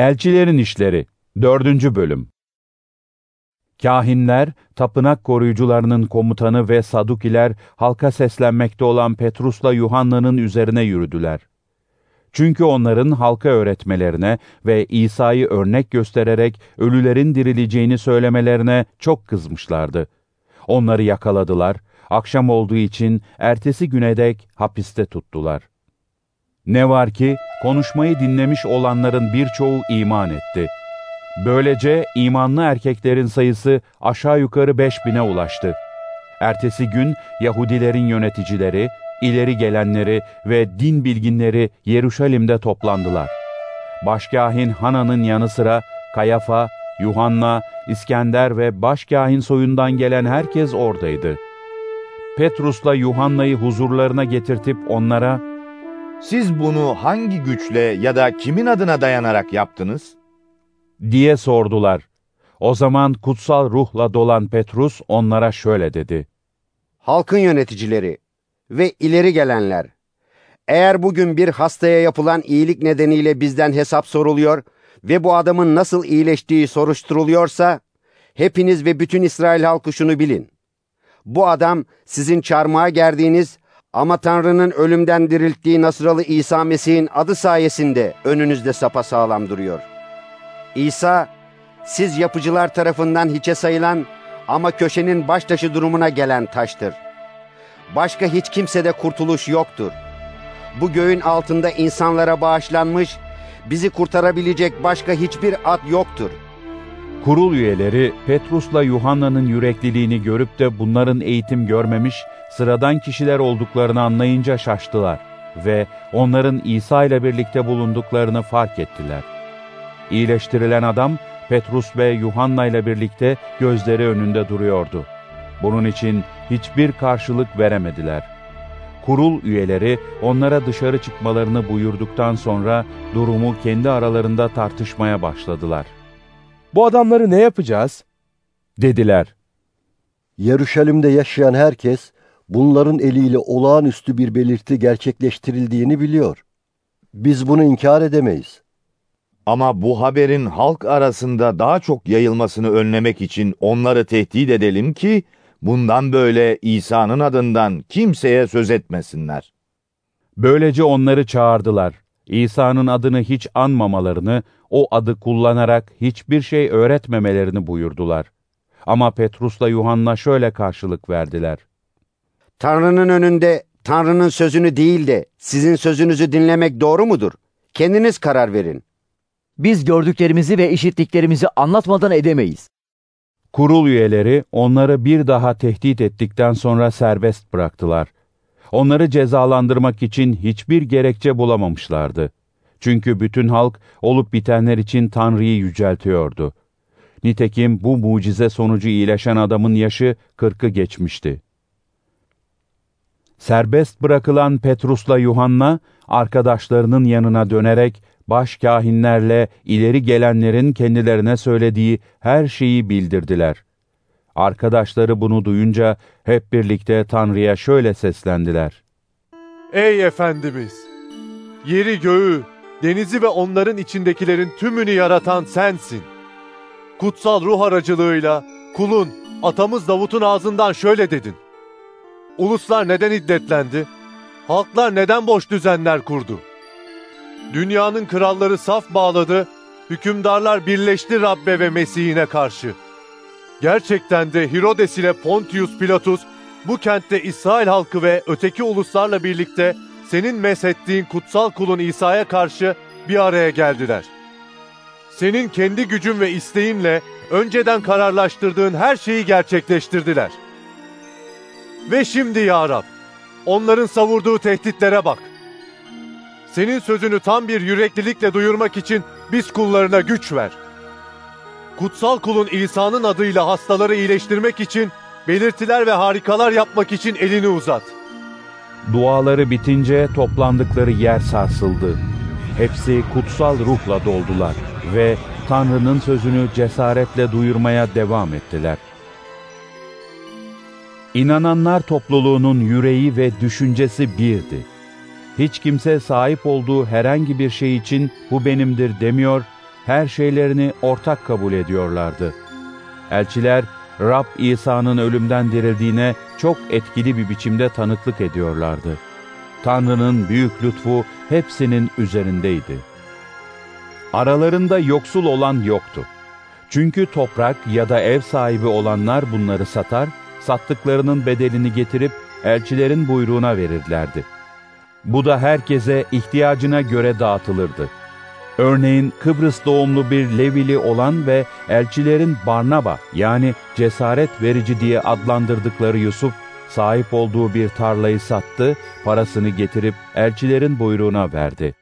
Elçilerin İşleri 4. Bölüm Kahinler, tapınak koruyucularının komutanı ve Sadukiler halka seslenmekte olan Petrus'la Yuhanna'nın üzerine yürüdüler. Çünkü onların halka öğretmelerine ve İsa'yı örnek göstererek ölülerin dirileceğini söylemelerine çok kızmışlardı. Onları yakaladılar, akşam olduğu için ertesi güne dek hapiste tuttular. Ne var ki konuşmayı dinlemiş olanların birçoğu iman etti. Böylece imanlı erkeklerin sayısı aşağı yukarı beş bine ulaştı. Ertesi gün Yahudilerin yöneticileri, ileri gelenleri ve din bilginleri Yeruşalim'de toplandılar. Başkahin Hana'nın yanı sıra Kayafa, Yuhanna, İskender ve başkahin soyundan gelen herkes oradaydı. Petrus'la Yuhanna'yı huzurlarına getirtip onlara, Siz bunu hangi güçle ya da kimin adına dayanarak yaptınız? diye sordular. O zaman kutsal ruhla dolan Petrus onlara şöyle dedi. Halkın yöneticileri ve ileri gelenler, eğer bugün bir hastaya yapılan iyilik nedeniyle bizden hesap soruluyor ve bu adamın nasıl iyileştiği soruşturuluyorsa, hepiniz ve bütün İsrail halkı şunu bilin. Bu adam sizin çarmıha gerdiğiniz ama Tanrı'nın ölümden dirilttiği Nasralı İsa Mesih'in adı sayesinde önünüzde sapasağlam duruyor. İsa, siz yapıcılar tarafından hiçe sayılan ama köşenin baştaşı durumuna gelen taştır. Başka hiç kimsede kurtuluş yoktur. Bu göğün altında insanlara bağışlanmış, bizi kurtarabilecek başka hiçbir ad yoktur. Kurul üyeleri Petrus'la Yuhanna'nın yürekliliğini görüp de bunların eğitim görmemiş, sıradan kişiler olduklarını anlayınca şaştılar ve onların İsa ile birlikte bulunduklarını fark ettiler. İyileştirilen adam Petrus ve Yuhanna ile birlikte gözleri önünde duruyordu. Bunun için hiçbir karşılık veremediler. Kurul üyeleri onlara dışarı çıkmalarını buyurduktan sonra durumu kendi aralarında tartışmaya başladılar. Bu adamları ne yapacağız? Dediler. Yeruşalim'de yaşayan herkes bunların eliyle olağanüstü bir belirti gerçekleştirildiğini biliyor. Biz bunu inkar edemeyiz. Ama bu haberin halk arasında daha çok yayılmasını önlemek için onları tehdit edelim ki bundan böyle İsa'nın adından kimseye söz etmesinler. Böylece onları çağırdılar. İsa'nın adını hiç anmamalarını, o adı kullanarak hiçbir şey öğretmemelerini buyurdular. Ama Petrus'la Yuhanna şöyle karşılık verdiler. Tanrı'nın önünde Tanrı'nın sözünü değil de sizin sözünüzü dinlemek doğru mudur? Kendiniz karar verin. Biz gördüklerimizi ve işittiklerimizi anlatmadan edemeyiz. Kurul üyeleri onları bir daha tehdit ettikten sonra serbest bıraktılar. Onları cezalandırmak için hiçbir gerekçe bulamamışlardı. Çünkü bütün halk olup bitenler için Tanrı'yı yüceltiyordu. Nitekim bu mucize sonucu iyileşen adamın yaşı kırkı geçmişti. Serbest bırakılan Petrus'la Yuhanna, arkadaşlarının yanına dönerek başkahinlerle ileri gelenlerin kendilerine söylediği her şeyi bildirdiler. Arkadaşları bunu duyunca hep birlikte Tanrı'ya şöyle seslendiler. Ey Efendimiz! Yeri göğü, denizi ve onların içindekilerin tümünü yaratan sensin. Kutsal ruh aracılığıyla kulun, atamız Davut'un ağzından şöyle dedin. Uluslar neden iddetlendi? Halklar neden boş düzenler kurdu? Dünyanın kralları saf bağladı, hükümdarlar birleşti Rabbe ve Mesih'ine karşı. Gerçekten de Herodes ile Pontius Pilatus bu kentte İsrail halkı ve öteki uluslarla birlikte senin meshettiğin kutsal kulun İsa'ya karşı bir araya geldiler. Senin kendi gücün ve isteğinle önceden kararlaştırdığın her şeyi gerçekleştirdiler. Ve şimdi ya Rab, onların savurduğu tehditlere bak. Senin sözünü tam bir yüreklilikle duyurmak için biz kullarına güç ver. Kutsal kulun İsa'nın adıyla hastaları iyileştirmek için, belirtiler ve harikalar yapmak için elini uzat. Duaları bitince toplandıkları yer sarsıldı. Hepsi kutsal ruhla doldular ve Tanrı'nın sözünü cesaretle duyurmaya devam ettiler. İnananlar topluluğunun yüreği ve düşüncesi birdi. Hiç kimse sahip olduğu herhangi bir şey için bu benimdir demiyor, her şeylerini ortak kabul ediyorlardı. Elçiler, Rab İsa'nın ölümden dirildiğine çok etkili bir biçimde tanıklık ediyorlardı. Tanrı'nın büyük lütfu hepsinin üzerindeydi. Aralarında yoksul olan yoktu. Çünkü toprak ya da ev sahibi olanlar bunları satar, sattıklarının bedelini getirip elçilerin buyruğuna verirlerdi. Bu da herkese ihtiyacına göre dağıtılırdı. Örneğin Kıbrıs doğumlu bir Levili olan ve elçilerin Barnaba yani cesaret verici diye adlandırdıkları Yusuf, sahip olduğu bir tarlayı sattı, parasını getirip elçilerin buyruğuna verdi.